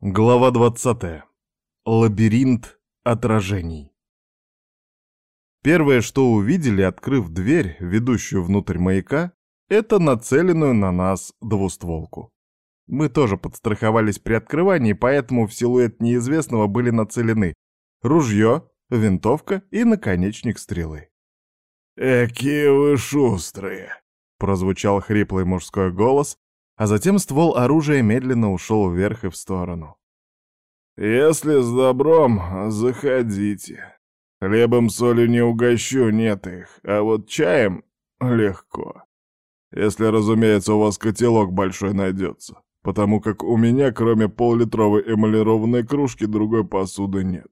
Глава 20. Лабиринт отражений. Первое, что увидели, открыв дверь, ведущую внутрь маяка, это нацеленную на нас двустволку. Мы тоже подстраховались при открывании, поэтому в силуэт неизвестного были нацелены ружье, винтовка и наконечник стрелы. «Экие вы шустрые!» — прозвучал хриплый мужской голос, а затем ствол оружия медленно ушел вверх и в сторону. «Если с добром, заходите. Хлебом солью не угощу, нет их, а вот чаем легко. Если, разумеется, у вас котелок большой найдется, потому как у меня, кроме поллитровой эмалированной кружки, другой посуды нет».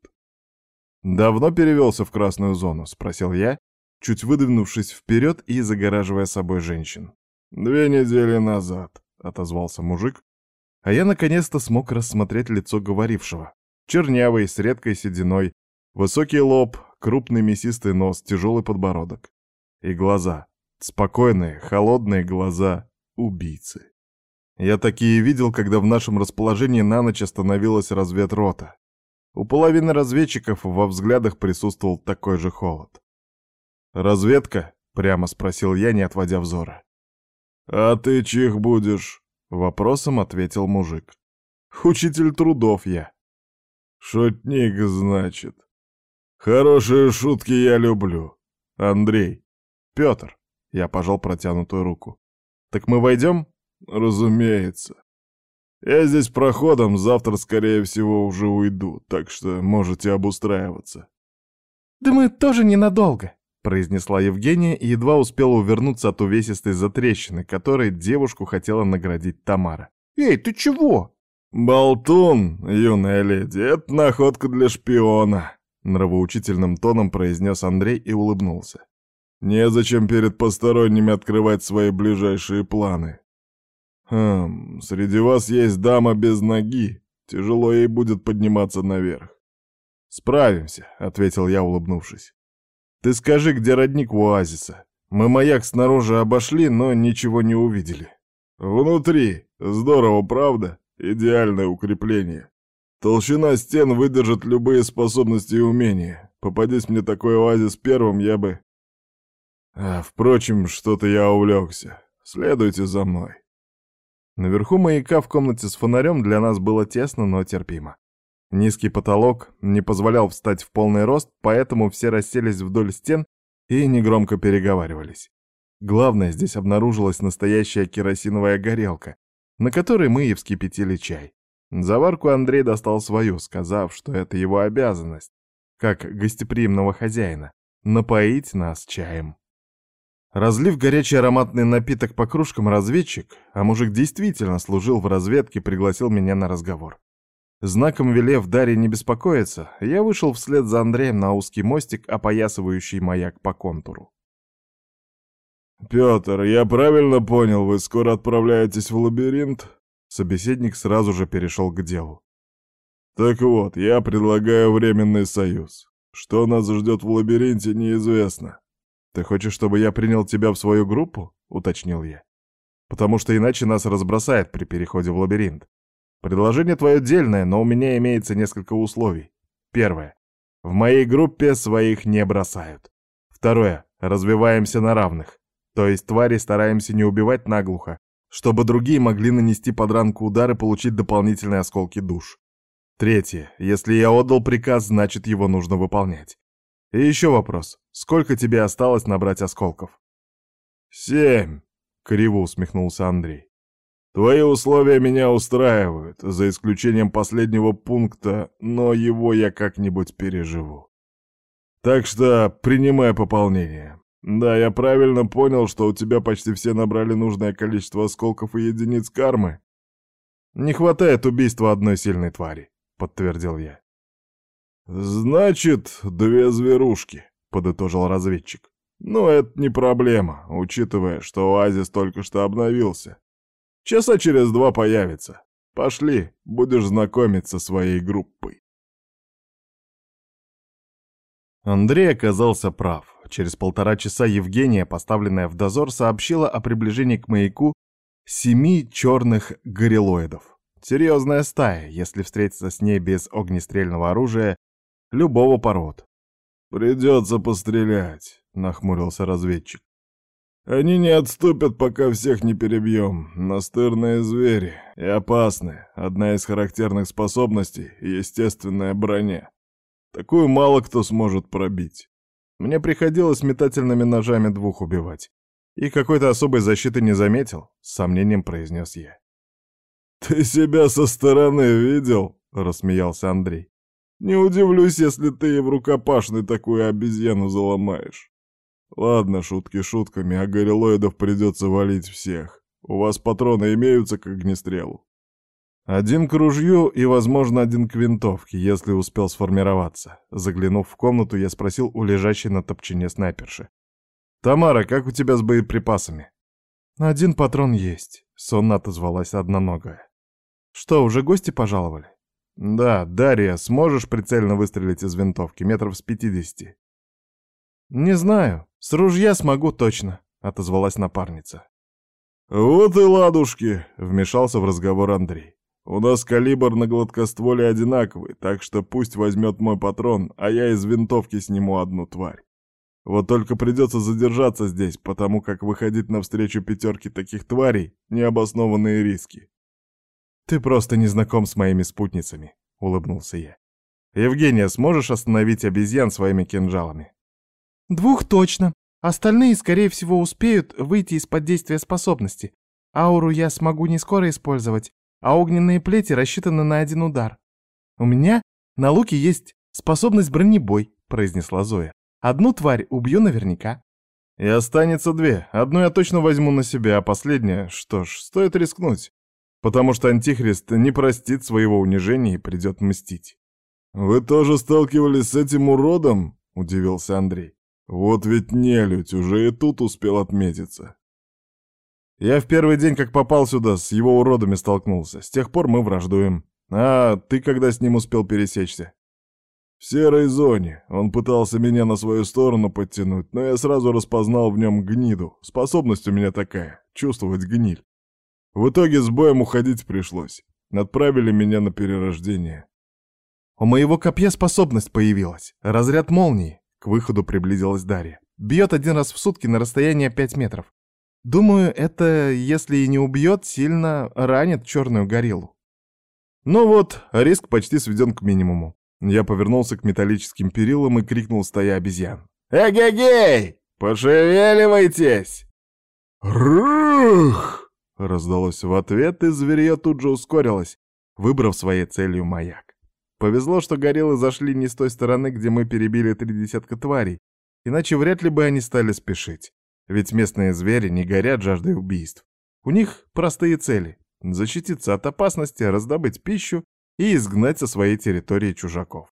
«Давно перевелся в красную зону?» — спросил я, чуть выдвинувшись вперед и загораживая собой женщин. «Две недели назад», — отозвался мужик, а я наконец-то смог рассмотреть лицо говорившего. Чернявый, с редкой сединой, высокий лоб, крупный мясистый нос, тяжелый подбородок. И глаза. Спокойные, холодные глаза убийцы. Я такие видел, когда в нашем расположении на ночь остановилась разведрота. У половины разведчиков во взглядах присутствовал такой же холод. «Разведка?» — прямо спросил я, не отводя взора. «А ты чих будешь?» — вопросом ответил мужик. «Учитель трудов я». «Шутник, значит. Хорошие шутки я люблю. Андрей. Петр». Я пожал протянутую руку. «Так мы войдем?» «Разумеется. Я здесь проходом, завтра, скорее всего, уже уйду, так что можете обустраиваться». «Да мы тоже ненадолго», произнесла Евгения и едва успела увернуться от увесистой затрещины, которой девушку хотела наградить Тамара. «Эй, ты чего?» «Болтун, юная леди, это находка для шпиона», — нравоучительным тоном произнес Андрей и улыбнулся. «Незачем перед посторонними открывать свои ближайшие планы. Хм, среди вас есть дама без ноги, тяжело ей будет подниматься наверх». «Справимся», — ответил я, улыбнувшись. Ты скажи, где родник у оазиса? Мы маяк снаружи обошли, но ничего не увидели. Внутри. Здорово, правда? Идеальное укрепление. Толщина стен выдержит любые способности и умения. Попадись мне такой оазис первым, я бы... А, впрочем, что-то я увлекся. Следуйте за мной. Наверху маяка в комнате с фонарем для нас было тесно, но терпимо. Низкий потолок не позволял встать в полный рост, поэтому все расселись вдоль стен и негромко переговаривались. Главное, здесь обнаружилась настоящая керосиновая горелка, на которой мы и вскипятили чай. Заварку Андрей достал свою, сказав, что это его обязанность, как гостеприимного хозяина, напоить нас чаем. Разлив горячий ароматный напиток по кружкам разведчик, а мужик действительно служил в разведке, пригласил меня на разговор. Знаком велев Дарье не беспокоиться, я вышел вслед за Андреем на узкий мостик, опоясывающий маяк по контуру. «Петр, я правильно понял, вы скоро отправляетесь в лабиринт?» Собеседник сразу же перешел к делу. «Так вот, я предлагаю временный союз. Что нас ждет в лабиринте, неизвестно». «Ты хочешь, чтобы я принял тебя в свою группу?» — уточнил я. «Потому что иначе нас разбросает при переходе в лабиринт. Предложение твое дельное, но у меня имеется несколько условий. Первое. В моей группе своих не бросают. Второе. Развиваемся на равных. То есть твари стараемся не убивать наглухо, чтобы другие могли нанести подранку удар и получить дополнительные осколки душ. Третье. Если я отдал приказ, значит его нужно выполнять. И еще вопрос. Сколько тебе осталось набрать осколков? «Семь», — криво усмехнулся Андрей. Твои условия меня устраивают, за исключением последнего пункта, но его я как-нибудь переживу. Так что принимай пополнение. Да, я правильно понял, что у тебя почти все набрали нужное количество осколков и единиц кармы? Не хватает убийства одной сильной твари, подтвердил я. Значит, две зверушки, подытожил разведчик. Но это не проблема, учитывая, что оазис только что обновился. Часа через два появится. Пошли, будешь знакомиться со своей группой. Андрей оказался прав. Через полтора часа Евгения, поставленная в дозор, сообщила о приближении к маяку семи черных горилоидов. Серьезная стая, если встретиться с ней без огнестрельного оружия любого пород. «Придется пострелять», — нахмурился разведчик. «Они не отступят, пока всех не перебьем. Настырные звери и опасные. Одна из характерных способностей — естественная броня. Такую мало кто сможет пробить. Мне приходилось метательными ножами двух убивать. И какой-то особой защиты не заметил, с сомнением произнес я. «Ты себя со стороны видел?» — рассмеялся Андрей. «Не удивлюсь, если ты и в рукопашной такую обезьяну заломаешь. Ладно, шутки шутками, а горилоидов придется валить всех. У вас патроны имеются к огнестрелу?» «Один к ружью и, возможно, один к винтовке, если успел сформироваться». Заглянув в комнату, я спросил у лежащей на топчине снайперши. «Тамара, как у тебя с боеприпасами?» «Один патрон есть», — сонно отозвалась одноногая. «Что, уже гости пожаловали?» «Да, Дарья, сможешь прицельно выстрелить из винтовки, метров с пятидесяти?» «Не знаю. С ружья смогу точно», — отозвалась напарница. «Вот и ладушки», — вмешался в разговор Андрей. «У нас калибр на гладкостволе одинаковый, так что пусть возьмет мой патрон, а я из винтовки сниму одну тварь. Вот только придется задержаться здесь, потому как выходить навстречу пятерке таких тварей — необоснованные риски. «Ты просто не знаком с моими спутницами», — улыбнулся я. «Евгения, сможешь остановить обезьян своими кинжалами?» «Двух точно. Остальные, скорее всего, успеют выйти из-под действия способности. Ауру я смогу не скоро использовать, а огненные плети рассчитаны на один удар. У меня на луке есть способность бронебой», — произнесла Зоя. Одну тварь убью наверняка. И останется две. Одну я точно возьму на себя, а последняя, что ж, стоит рискнуть. Потому что Антихрист не простит своего унижения и придет мстить. «Вы тоже сталкивались с этим уродом?» — удивился Андрей. «Вот ведь нелюдь, уже и тут успел отметиться». Я в первый день, как попал сюда, с его уродами столкнулся. С тех пор мы враждуем. А ты когда с ним успел пересечься? В серой зоне. Он пытался меня на свою сторону подтянуть, но я сразу распознал в нем гниду. Способность у меня такая — чувствовать гниль. В итоге с боем уходить пришлось. Отправили меня на перерождение. У моего копья способность появилась. Разряд молнии. К выходу приблизилась Дарья. Бьет один раз в сутки на расстояние 5 метров. Думаю, это, если и не убьет, сильно ранит черную гориллу. Ну вот, риск почти сведен к минимуму. Я повернулся к металлическим перилам и крикнул стоя обезьян. «Эгегей! Пошевеливайтесь!» «Рух!» — раздалось в ответ, и зверье тут же ускорилось, выбрав своей целью маяк. Повезло, что гориллы зашли не с той стороны, где мы перебили три десятка тварей, иначе вряд ли бы они стали спешить. Ведь местные звери не горят жаждой убийств. У них простые цели — защититься от опасности, раздобыть пищу и изгнать со своей территории чужаков.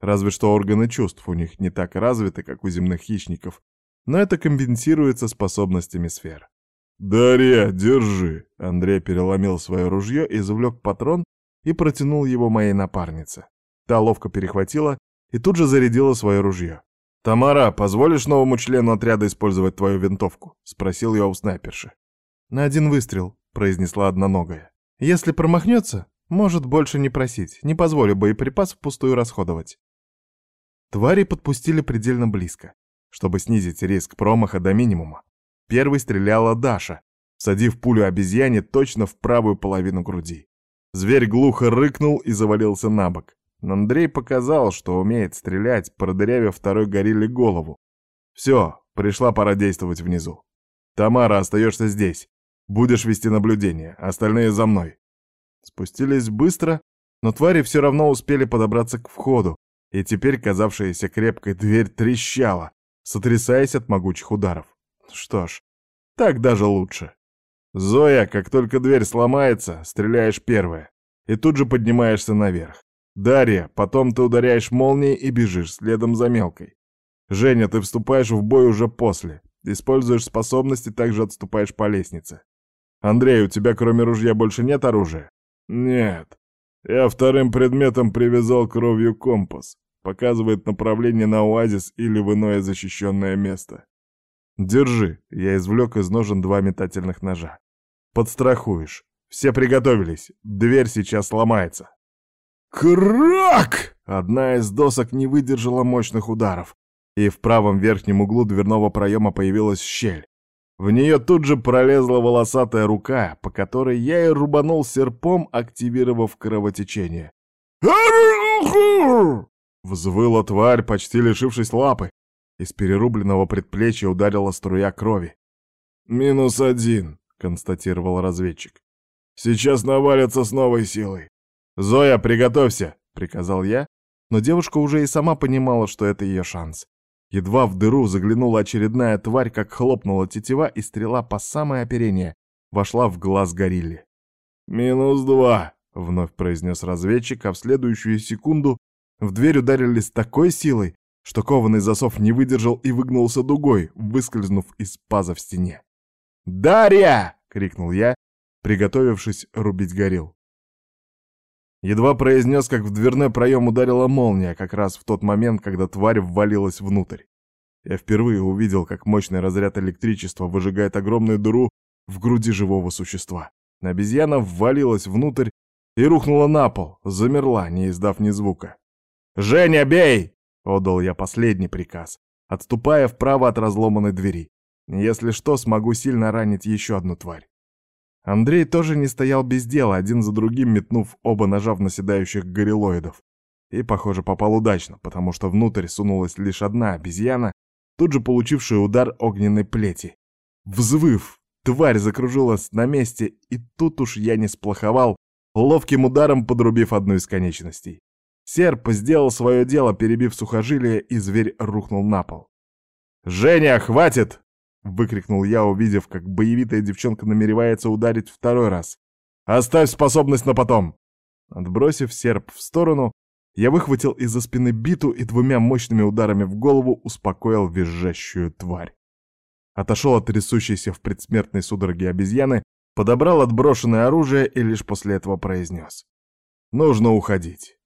Разве что органы чувств у них не так развиты, как у земных хищников, но это компенсируется способностями сфер. «Дарья, держи!» Андрей переломил свое ружье, извлек патрон и протянул его моей напарнице. Та ловко перехватила и тут же зарядила свое ружье. «Тамара, позволишь новому члену отряда использовать твою винтовку?» — спросил я у снайперши. «На один выстрел», — произнесла одноногая. «Если промахнется, может больше не просить, не позволю боеприпас впустую расходовать. Твари подпустили предельно близко, чтобы снизить риск промаха до минимума. Первой стреляла Даша, садив пулю обезьяне точно в правую половину груди. Зверь глухо рыкнул и завалился на бок. Андрей показал, что умеет стрелять, продырявив второй горилле голову. Все, пришла пора действовать внизу. Тамара, остаешься здесь. Будешь вести наблюдение, остальные за мной. Спустились быстро, но твари все равно успели подобраться к входу, и теперь казавшаяся крепкой дверь трещала, сотрясаясь от могучих ударов. Что ж, так даже лучше. Зоя, как только дверь сломается, стреляешь первая, и тут же поднимаешься наверх. Дарья, потом ты ударяешь молнией и бежишь следом за мелкой. Женя, ты вступаешь в бой уже после. Используешь способности, также отступаешь по лестнице. Андрей, у тебя кроме ружья больше нет оружия? «Нет. Я вторым предметом привязал кровью компас. Показывает направление на оазис или в иное защищенное место. Держи. Я извлек из ножен два метательных ножа. Подстрахуешь. Все приготовились. Дверь сейчас сломается. Крак! Одна из досок не выдержала мощных ударов, и в правом верхнем углу дверного проема появилась щель. В нее тут же пролезла волосатая рука, по которой я и рубанул серпом, активировав кровотечение. Взвыла тварь, почти лишившись лапы. Из перерубленного предплечья ударила струя крови. «Минус один», — констатировал разведчик. «Сейчас навалятся с новой силой». «Зоя, приготовься», — приказал я, но девушка уже и сама понимала, что это ее шанс. Едва в дыру заглянула очередная тварь, как хлопнула тетива, и стрела по самое оперение вошла в глаз горилле. «Минус два», — вновь произнес разведчик, а в следующую секунду в дверь ударили с такой силой, что кованый засов не выдержал и выгнулся дугой, выскользнув из паза в стене. «Дарья!» — крикнул я, приготовившись рубить горил. Едва произнес, как в дверной проем ударила молния, как раз в тот момент, когда тварь ввалилась внутрь. Я впервые увидел, как мощный разряд электричества выжигает огромную дыру в груди живого существа. Обезьяна ввалилась внутрь и рухнула на пол, замерла, не издав ни звука. «Женя, бей!» — отдал я последний приказ, отступая вправо от разломанной двери. Если что, смогу сильно ранить еще одну тварь. Андрей тоже не стоял без дела, один за другим метнув оба ножа в наседающих горилоидов. И, похоже, попал удачно, потому что внутрь сунулась лишь одна обезьяна, тут же получившая удар огненной плети. Взвыв, тварь закружилась на месте, и тут уж я не сплоховал, ловким ударом подрубив одну из конечностей. Серп сделал свое дело, перебив сухожилие, и зверь рухнул на пол. «Женя, хватит!» — выкрикнул я, увидев, как боевитая девчонка намеревается ударить второй раз. «Оставь способность на потом!» Отбросив серп в сторону, я выхватил из-за спины биту и двумя мощными ударами в голову успокоил визжащую тварь. Отошел от трясущейся в предсмертной судороге обезьяны, подобрал отброшенное оружие и лишь после этого произнес. «Нужно уходить».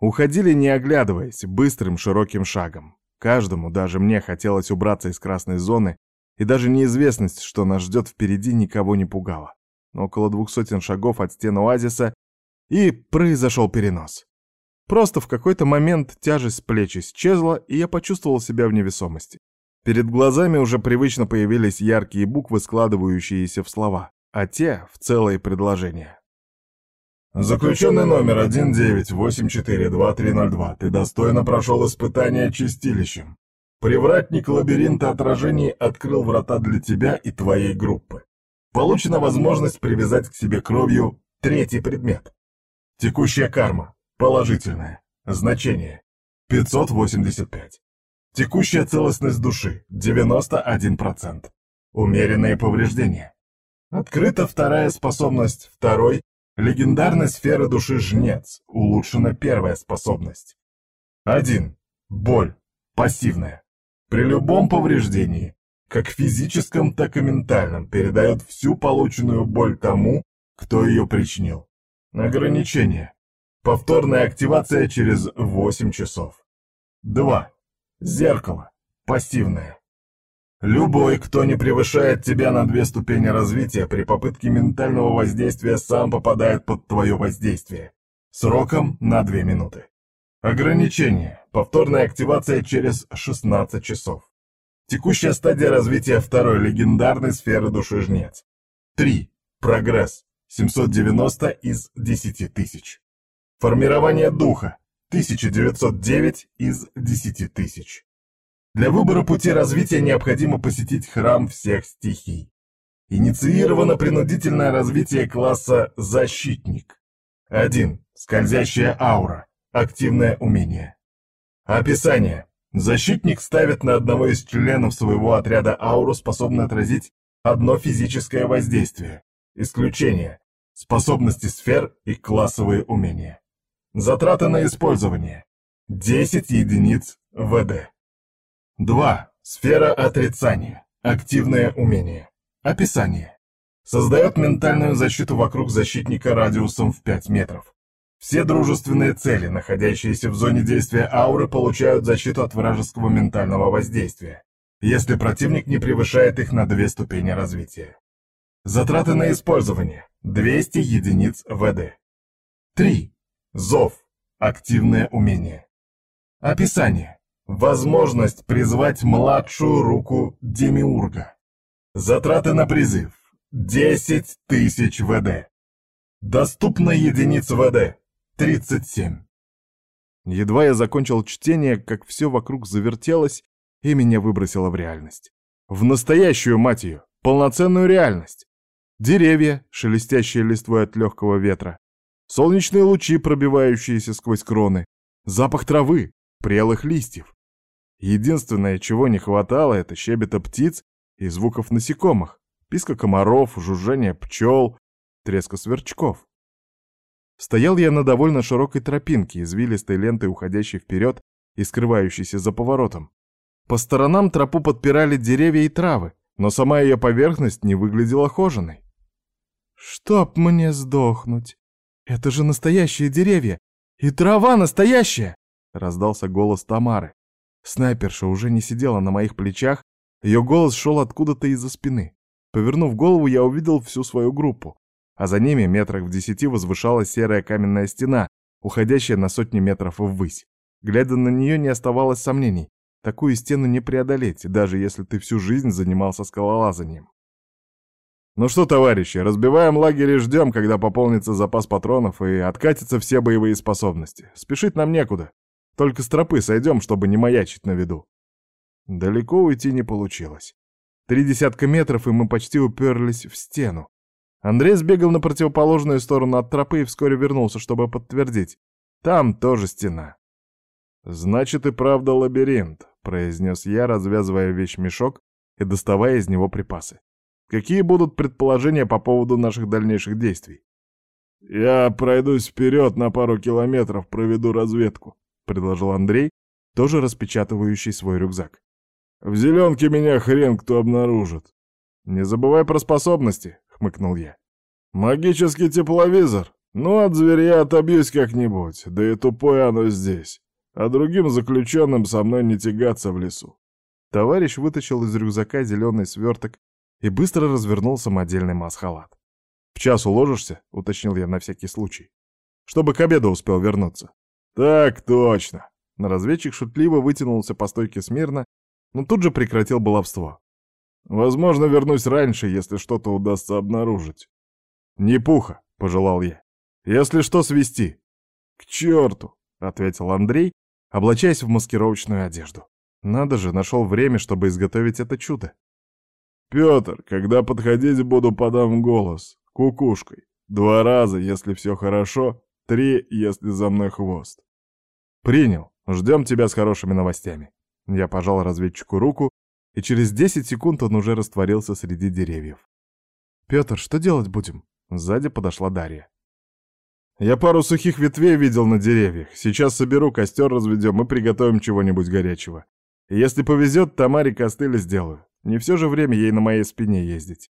Уходили, не оглядываясь, быстрым широким шагом. Каждому, даже мне, хотелось убраться из красной зоны и даже неизвестность, что нас ждет впереди, никого не пугала. Около двух сотен шагов от стен оазиса, и произошел перенос. Просто в какой-то момент тяжесть плеч исчезла, и я почувствовал себя в невесомости. Перед глазами уже привычно появились яркие буквы, складывающиеся в слова, а те — в целые предложения. Заключенный номер 19842302, ты достойно прошел испытание чистилищем. Привратник лабиринта отражений открыл врата для тебя и твоей группы. Получена возможность привязать к себе кровью третий предмет. Текущая карма. Положительная. Значение. 585. Текущая целостность души. 91%. Умеренные повреждения. Открыта вторая способность второй легендарной сферы души Жнец. Улучшена первая способность. 1. Боль. Пассивная при любом повреждении, как физическом, так и ментальном, передает всю полученную боль тому, кто ее причинил. Ограничение. Повторная активация через 8 часов. 2. Зеркало. Пассивное. Любой, кто не превышает тебя на две ступени развития, при попытке ментального воздействия сам попадает под твое воздействие. Сроком на 2 минуты. Ограничение. Повторная активация через 16 часов. Текущая стадия развития второй легендарной сферы души жнец. 3. Прогресс. 790 из 10 тысяч. Формирование духа. 1909 из 10 тысяч. Для выбора пути развития необходимо посетить храм всех стихий. Инициировано принудительное развитие класса «Защитник». 1. Скользящая аура. Активное умение. Описание. Защитник ставит на одного из членов своего отряда ауру, способную отразить одно физическое воздействие. Исключение. Способности сфер и классовые умения. Затраты на использование. 10 единиц ВД. 2. Сфера отрицания. Активное умение. Описание. Создает ментальную защиту вокруг защитника радиусом в 5 метров. Все дружественные цели, находящиеся в зоне действия ауры, получают защиту от вражеского ментального воздействия, если противник не превышает их на две ступени развития. Затраты на использование – 200 единиц ВД. 3. Зов. Активное умение. Описание. Возможность призвать младшую руку Демиурга. Затраты на призыв. 10 тысяч ВД. Доступно единиц ВД. 37. Едва я закончил чтение, как все вокруг завертелось, и меня выбросило в реальность. В настоящую, мать ее, полноценную реальность. Деревья, шелестящие листвой от легкого ветра. Солнечные лучи, пробивающиеся сквозь кроны. Запах травы, прелых листьев. Единственное, чего не хватало, это щебета птиц и звуков насекомых, писка комаров, жужжания пчел, треска сверчков. Стоял я на довольно широкой тропинке, извилистой лентой, уходящей вперед и скрывающейся за поворотом. По сторонам тропу подпирали деревья и травы, но сама ее поверхность не выглядела хоженой. «Чтоб мне сдохнуть! Это же настоящие деревья! И трава настоящая!» — раздался голос Тамары. Снайперша уже не сидела на моих плечах, ее голос шел откуда-то из-за спины. Повернув голову, я увидел всю свою группу, а за ними метрах в десяти возвышалась серая каменная стена, уходящая на сотни метров ввысь. Глядя на нее, не оставалось сомнений. Такую стену не преодолеть, даже если ты всю жизнь занимался скалолазанием. Ну что, товарищи, разбиваем лагерь и ждем, когда пополнится запас патронов и откатятся все боевые способности. Спешить нам некуда. Только с тропы сойдем, чтобы не маячить на виду. Далеко уйти не получилось. Три десятка метров, и мы почти уперлись в стену. Андрей сбегал на противоположную сторону от тропы и вскоре вернулся, чтобы подтвердить. Там тоже стена. «Значит и правда лабиринт», — произнес я, развязывая вещмешок и доставая из него припасы. «Какие будут предположения по поводу наших дальнейших действий?» «Я пройдусь вперед на пару километров, проведу разведку», предложил Андрей, тоже распечатывающий свой рюкзак. «В зеленке меня хрен кто обнаружит». «Не забывай про способности», — хмыкнул я. «Магический тепловизор? Ну, от зверя отобьюсь как-нибудь, да и тупое оно здесь. А другим заключенным со мной не тягаться в лесу». Товарищ вытащил из рюкзака зеленый сверток и быстро развернул самодельный масхалат. «В час уложишься?» — уточнил я на всякий случай. «Чтобы к обеду успел вернуться». «Так точно!» Разведчик шутливо вытянулся по стойке смирно, но тут же прекратил баловство. «Возможно, вернусь раньше, если что-то удастся обнаружить». «Не пуха», — пожелал я. «Если что, свести». «К черту!» — ответил Андрей, облачаясь в маскировочную одежду. Надо же, нашел время, чтобы изготовить это чудо. «Петр, когда подходить буду, подам голос. Кукушкой. Два раза, если все хорошо, три, если за мной хвост. «Принял. Ждем тебя с хорошими новостями». Я пожал разведчику руку, и через 10 секунд он уже растворился среди деревьев. «Петр, что делать будем?» Сзади подошла Дарья. «Я пару сухих ветвей видел на деревьях. Сейчас соберу, костер разведем и приготовим чего-нибудь горячего. если повезет, Тамаре костыли сделаю. Не все же время ей на моей спине ездить.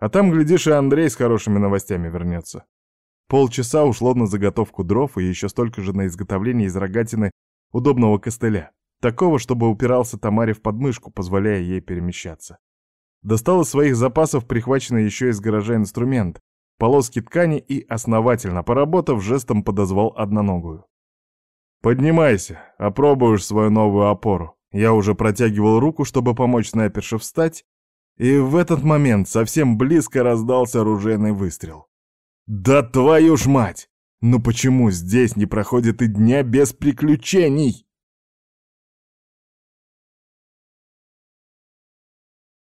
А там, глядишь, и Андрей с хорошими новостями вернется. Полчаса ушло на заготовку дров и еще столько же на изготовление из рогатины удобного костыля, такого, чтобы упирался Тамаре в подмышку, позволяя ей перемещаться. Достал из своих запасов прихваченный еще из гаража инструмент, полоски ткани и, основательно поработав, жестом подозвал одноногую. «Поднимайся, опробуешь свою новую опору». Я уже протягивал руку, чтобы помочь снайперше встать, и в этот момент совсем близко раздался оружейный выстрел. Да твою ж мать! Ну почему здесь не проходит и дня без приключений?